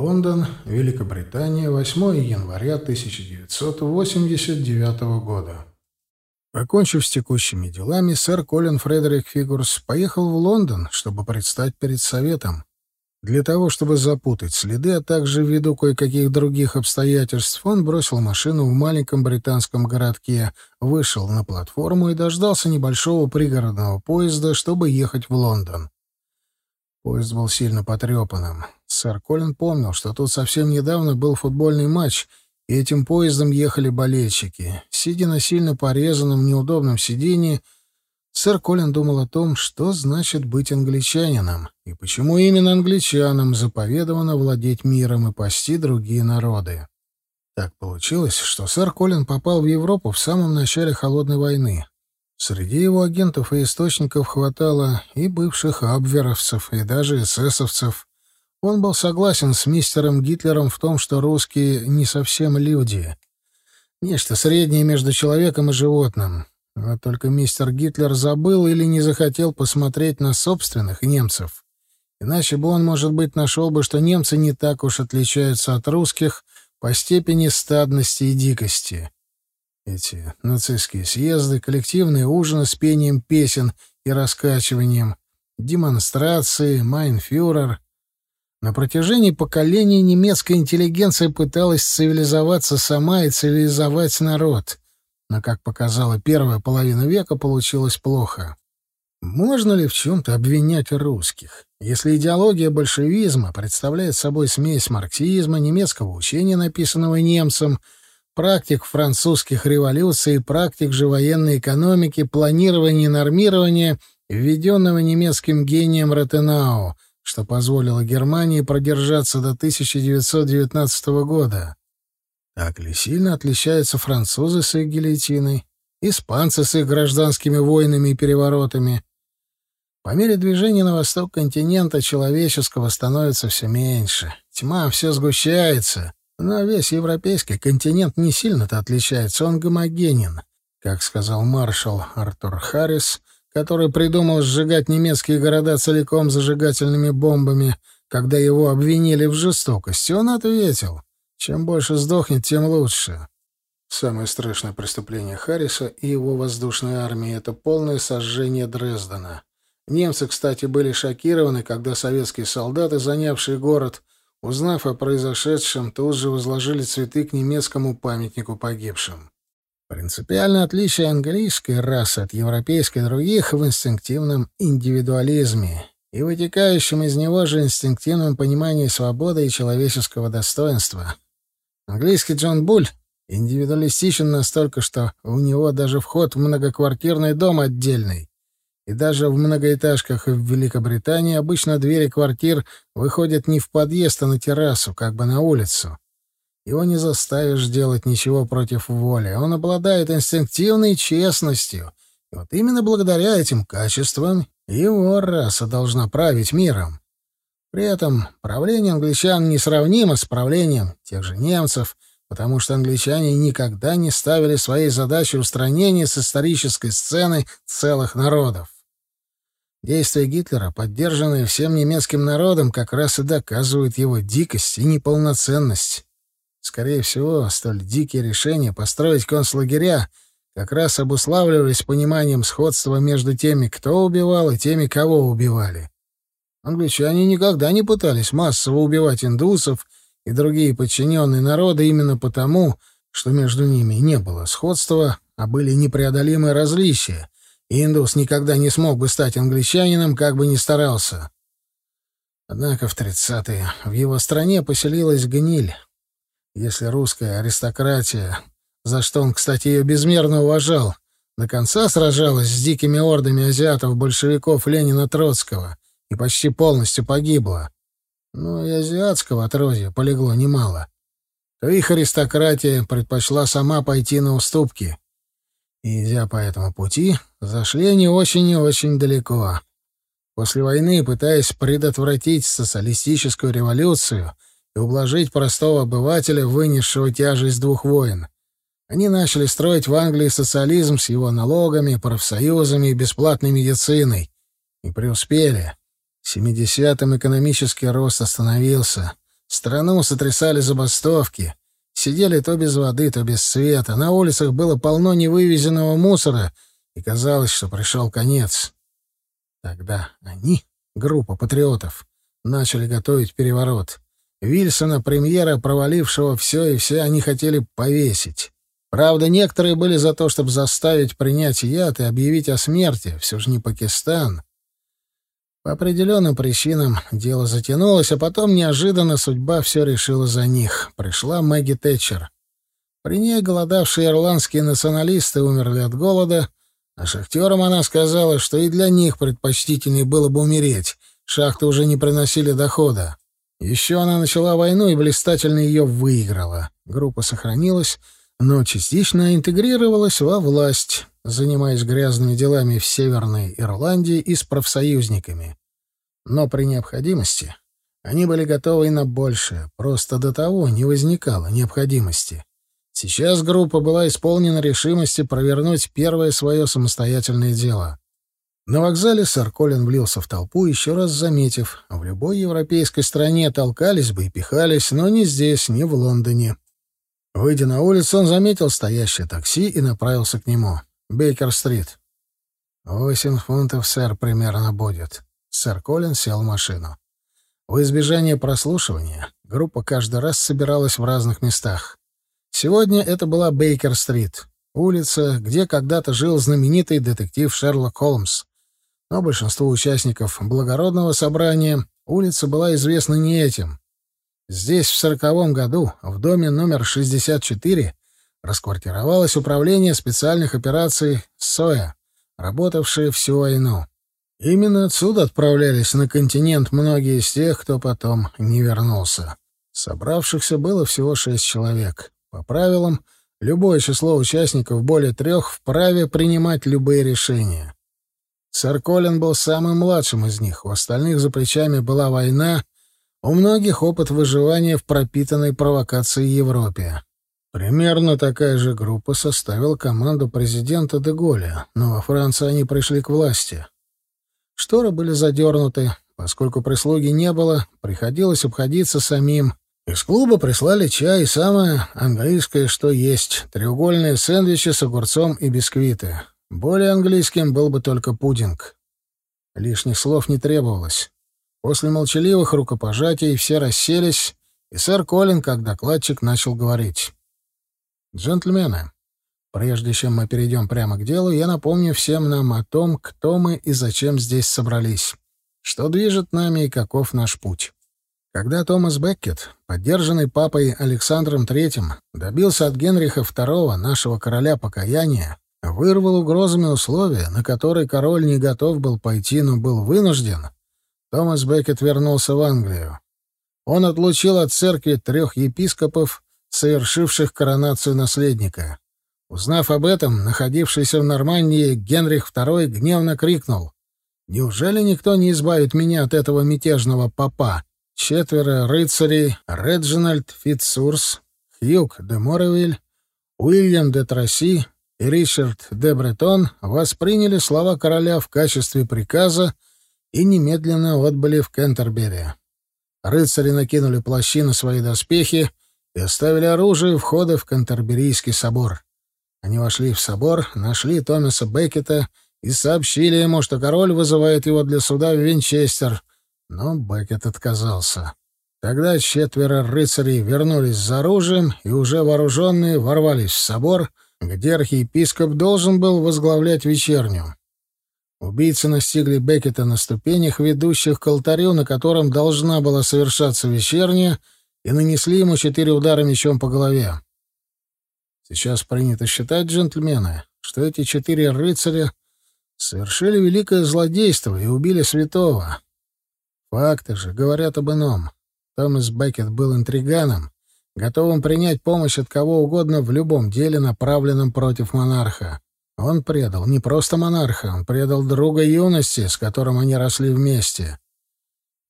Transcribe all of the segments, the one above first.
Лондон, Великобритания, 8 января 1989 года. Покончив с текущими делами, сэр Колин Фредерик Фигурс поехал в Лондон, чтобы предстать перед Советом. Для того, чтобы запутать следы, а также ввиду кое-каких других обстоятельств, он бросил машину в маленьком британском городке, вышел на платформу и дождался небольшого пригородного поезда, чтобы ехать в Лондон. Поезд был сильно потрепанным. Сэр Колин помнил, что тут совсем недавно был футбольный матч, и этим поездом ехали болельщики. Сидя на сильно порезанном, неудобном сиденье, Сэр Колин думал о том, что значит быть англичанином, и почему именно англичанам заповедовано владеть миром и пасти другие народы. Так получилось, что сэр Колин попал в Европу в самом начале Холодной войны. Среди его агентов и источников хватало и бывших абверовцев, и даже эсэсовцев. Он был согласен с мистером Гитлером в том, что русские не совсем люди. Нечто среднее между человеком и животным. Вот только мистер Гитлер забыл или не захотел посмотреть на собственных немцев. Иначе бы он, может быть, нашел бы, что немцы не так уж отличаются от русских по степени стадности и дикости. Эти нацистские съезды, коллективные ужины с пением песен и раскачиванием, демонстрации, майнфюрер. На протяжении поколений немецкая интеллигенция пыталась цивилизоваться сама и цивилизовать народ. Но, как показала первая половина века, получилось плохо. Можно ли в чем-то обвинять русских? Если идеология большевизма представляет собой смесь марксизма, немецкого учения, написанного немцем, практик французских революций практик же военной экономики, планирования и нормирования, введенного немецким гением Ротенау, что позволило Германии продержаться до 1919 года. Так ли сильно отличаются французы с их гильотиной, испанцы с их гражданскими войнами и переворотами? По мере движения на восток континента человеческого становится все меньше. Тьма все сгущается. Но весь европейский континент не сильно-то отличается, он гомогенен. Как сказал маршал Артур Харрис, который придумал сжигать немецкие города целиком зажигательными бомбами, когда его обвинили в жестокости, он ответил — чем больше сдохнет, тем лучше. Самое страшное преступление Харриса и его воздушной армии — это полное сожжение Дрездена. Немцы, кстати, были шокированы, когда советские солдаты, занявшие город, узнав о произошедшем, тут же возложили цветы к немецкому памятнику погибшим. Принципиальное отличие английской расы от европейской других в инстинктивном индивидуализме и вытекающем из него же инстинктивном понимании свободы и человеческого достоинства — Английский Джон Буль индивидуалистичен настолько, что у него даже вход в многоквартирный дом отдельный. И даже в многоэтажках в Великобритании обычно двери квартир выходят не в подъезд, а на террасу, как бы на улицу. Его не заставишь делать ничего против воли. Он обладает инстинктивной честностью. И вот именно благодаря этим качествам его раса должна править миром. При этом правление англичан несравнимо с правлением тех же немцев, потому что англичане никогда не ставили своей задачей устранение с исторической сцены целых народов. Действия Гитлера, поддержанные всем немецким народом, как раз и доказывают его дикость и неполноценность. Скорее всего, столь дикие решения построить концлагеря как раз обуславливались пониманием сходства между теми, кто убивал, и теми, кого убивали. Англичане никогда не пытались массово убивать индусов и другие подчиненные народы именно потому, что между ними не было сходства, а были непреодолимые различия, индус никогда не смог бы стать англичанином, как бы ни старался. Однако в тридцатые в его стране поселилась гниль. Если русская аристократия, за что он, кстати, ее безмерно уважал, до конца сражалась с дикими ордами азиатов, большевиков Ленина Троцкого, и почти полностью погибла. Но и азиатского отродья полегло немало. То их аристократия предпочла сама пойти на уступки. И, идя по этому пути, зашли они очень и очень далеко. После войны, пытаясь предотвратить социалистическую революцию и ублажить простого обывателя, вынесшего тяжесть двух войн, они начали строить в Англии социализм с его налогами, профсоюзами и бесплатной медициной. И преуспели. В 70-м экономический рост остановился. Страну сотрясали забастовки. Сидели то без воды, то без света. На улицах было полно невывезенного мусора, и казалось, что пришел конец. Тогда они, группа патриотов, начали готовить переворот. Вильсона, премьера, провалившего все и все, они хотели повесить. Правда, некоторые были за то, чтобы заставить принять яд и объявить о смерти. Все же не Пакистан. По определенным причинам дело затянулось, а потом неожиданно судьба все решила за них. Пришла Мэгги Тэтчер. При ней голодавшие ирландские националисты умерли от голода, а шахтерам она сказала, что и для них предпочтительнее было бы умереть. Шахты уже не приносили дохода. Еще она начала войну и блистательно ее выиграла. Группа сохранилась, но частично интегрировалась во власть, занимаясь грязными делами в Северной Ирландии и с профсоюзниками. Но при необходимости они были готовы и на большее, просто до того не возникало необходимости. Сейчас группа была исполнена решимости провернуть первое свое самостоятельное дело. На вокзале сэр Колин влился в толпу, еще раз заметив, в любой европейской стране толкались бы и пихались, но не здесь, не в Лондоне. Выйдя на улицу, он заметил стоящее такси и направился к нему. «Бейкер-стрит». «Восемь фунтов, сэр, примерно будет». Сэр Колин сел в машину. В избежание прослушивания группа каждый раз собиралась в разных местах. Сегодня это была Бейкер-стрит, улица, где когда-то жил знаменитый детектив Шерлок Холмс. Но большинству участников благородного собрания улица была известна не этим. Здесь в сороковом году, в доме номер 64, расквартировалось управление специальных операций СОЯ, работавшее всю войну. Именно отсюда отправлялись на континент многие из тех, кто потом не вернулся. Собравшихся было всего шесть человек. По правилам, любое число участников более трех вправе принимать любые решения. Сэр Колин был самым младшим из них, у остальных за плечами была война, у многих опыт выживания в пропитанной провокацией Европе. Примерно такая же группа составила команду президента Деголя, но во Франции они пришли к власти. Шторы были задернуты, поскольку прислуги не было, приходилось обходиться самим. Из клуба прислали чай и самое английское, что есть — треугольные сэндвичи с огурцом и бисквиты. Более английским был бы только пудинг. Лишних слов не требовалось. После молчаливых рукопожатий все расселись, и сэр Колин, как докладчик, начал говорить. «Джентльмены, прежде чем мы перейдем прямо к делу, я напомню всем нам о том, кто мы и зачем здесь собрались, что движет нами и каков наш путь». Когда Томас Беккет, поддержанный папой Александром III, добился от Генриха II, нашего короля покаяния, вырвал угрозами условия, на которые король не готов был пойти, но был вынужден, Томас Беккет вернулся в Англию. Он отлучил от церкви трех епископов, совершивших коронацию наследника. Узнав об этом, находившийся в Нормандии Генрих II гневно крикнул. «Неужели никто не избавит меня от этого мятежного папа?» Четверо рыцарей — Реджинальд Фитцурс, Хьюг де Моровиль, Уильям де Тросси и Ричард де Бретон восприняли слова короля в качестве приказа и немедленно отбыли в Кентербери. Рыцари накинули плащи на свои доспехи оставили оружие у входа в Кентерберийский собор. Они вошли в собор, нашли Томаса Беккета и сообщили ему, что король вызывает его для суда в Винчестер, но Беккет отказался. Тогда четверо рыцарей вернулись за оружием и уже вооруженные ворвались в собор, где архиепископ должен был возглавлять вечерню. Убийцы настигли Беккета на ступенях, ведущих к алтарю, на котором должна была совершаться вечерняя, и нанесли ему четыре удара мечом по голове. Сейчас принято считать, джентльмены, что эти четыре рыцаря совершили великое злодейство и убили святого. Факты же говорят об ином. Томас Беккет был интриганом, готовым принять помощь от кого угодно в любом деле, направленном против монарха. Он предал не просто монарха, он предал друга юности, с которым они росли вместе.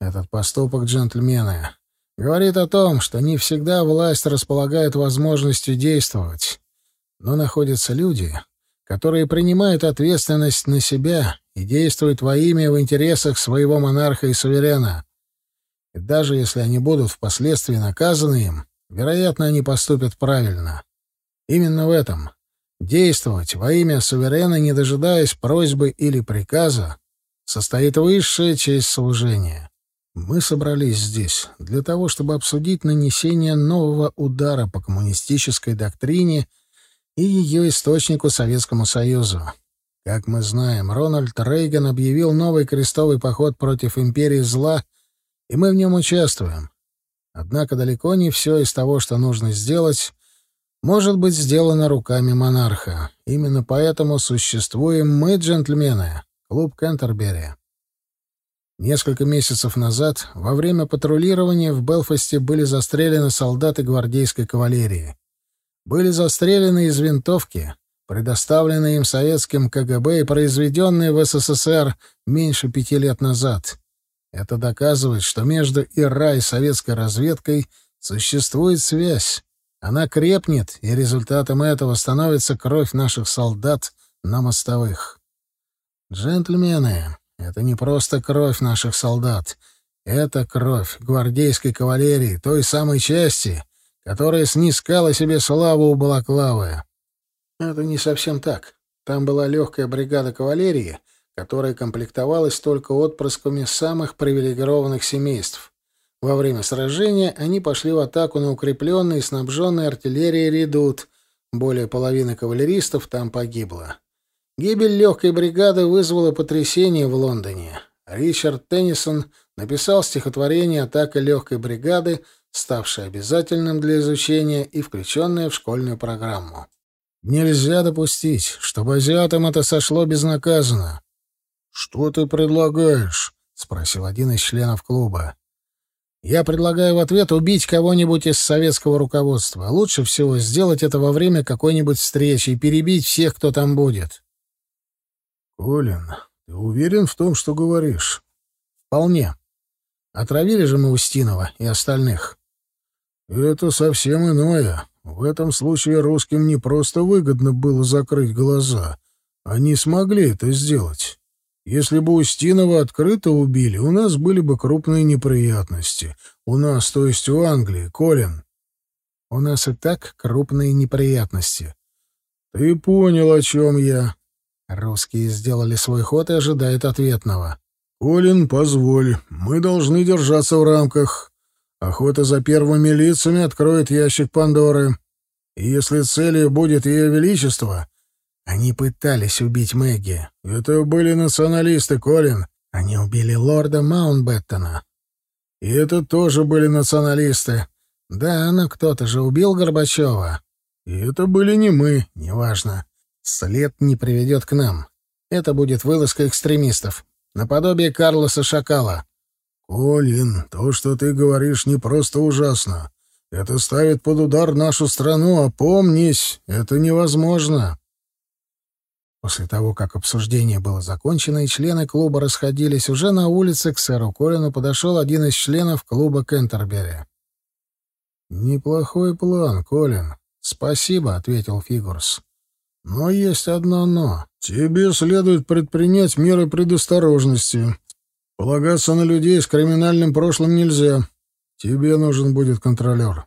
Этот поступок джентльмена говорит о том, что не всегда власть располагает возможностью действовать, но находятся люди, которые принимают ответственность на себя и действуют во имя в интересах своего монарха и суверена. И даже если они будут впоследствии наказаны им, вероятно, они поступят правильно. Именно в этом. Действовать во имя суверена, не дожидаясь просьбы или приказа, состоит высшая честь служения. Мы собрались здесь для того, чтобы обсудить нанесение нового удара по коммунистической доктрине и ее источнику Советскому Союзу. Как мы знаем, Рональд Рейган объявил новый крестовый поход против империи зла, и мы в нем участвуем. Однако далеко не все из того, что нужно сделать, может быть сделано руками монарха. Именно поэтому существуем мы, джентльмены, клуб Кентербери. Несколько месяцев назад, во время патрулирования в Белфасте были застрелены солдаты гвардейской кавалерии. Были застрелены из винтовки, предоставленные им советским КГБ и произведенные в СССР меньше пяти лет назад. Это доказывает, что между ИРА и советской разведкой существует связь. Она крепнет, и результатом этого становится кровь наших солдат на мостовых. Джентльмены, это не просто кровь наших солдат. Это кровь гвардейской кавалерии, той самой части, которая снискала себе славу у Балаклавы. Это не совсем так. Там была легкая бригада кавалерии, которая комплектовалась только отпрысками самых привилегированных семейств. Во время сражения они пошли в атаку на укрепленный и снабженный артиллерией редут. Более половины кавалеристов там погибло. Гибель легкой бригады вызвала потрясение в Лондоне. Ричард Теннисон написал стихотворение «Атака легкой бригады», ставшее обязательным для изучения и включенное в школьную программу. Нельзя допустить, чтобы азиатам это сошло безнаказанно. «Что ты предлагаешь?» — спросил один из членов клуба. «Я предлагаю в ответ убить кого-нибудь из советского руководства. Лучше всего сделать это во время какой-нибудь встречи и перебить всех, кто там будет». «Колин, ты уверен в том, что говоришь?» «Вполне. Отравили же мы Устинова и остальных». «Это совсем иное. В этом случае русским не просто выгодно было закрыть глаза. Они смогли это сделать. Если бы Устинова открыто убили, у нас были бы крупные неприятности. У нас, то есть у Англии, Колин». «У нас и так крупные неприятности». «Ты понял, о чем я. Русские сделали свой ход и ожидают ответного. «Колин, позволь, мы должны держаться в рамках. Охота за первыми лицами откроет ящик Пандоры. И если целью будет ее величество...» Они пытались убить Мэгги. Это были националисты, Колин. Они убили лорда Маунтбеттона. И это тоже были националисты. Да, но кто-то же убил Горбачева. И это были не мы, неважно. След не приведет к нам. Это будет вылазка экстремистов. Наподобие Карлоса Шакала. «Колин, то, что ты говоришь, не просто ужасно. Это ставит под удар нашу страну, опомнись, это невозможно». После того, как обсуждение было закончено и члены клуба расходились, уже на улице к сэру Колину подошел один из членов клуба Кентербери. «Неплохой план, Колин. Спасибо», — ответил Фигурс. Но есть одно «но». Тебе следует предпринять меры предосторожности. Полагаться на людей с криминальным прошлым нельзя. Тебе нужен будет контролер.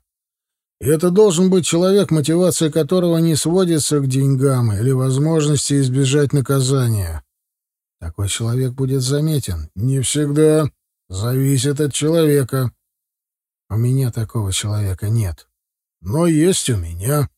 И это должен быть человек, мотивация которого не сводится к деньгам или возможности избежать наказания. Такой человек будет заметен. Не всегда. Зависит от человека. У меня такого человека нет. Но есть у меня.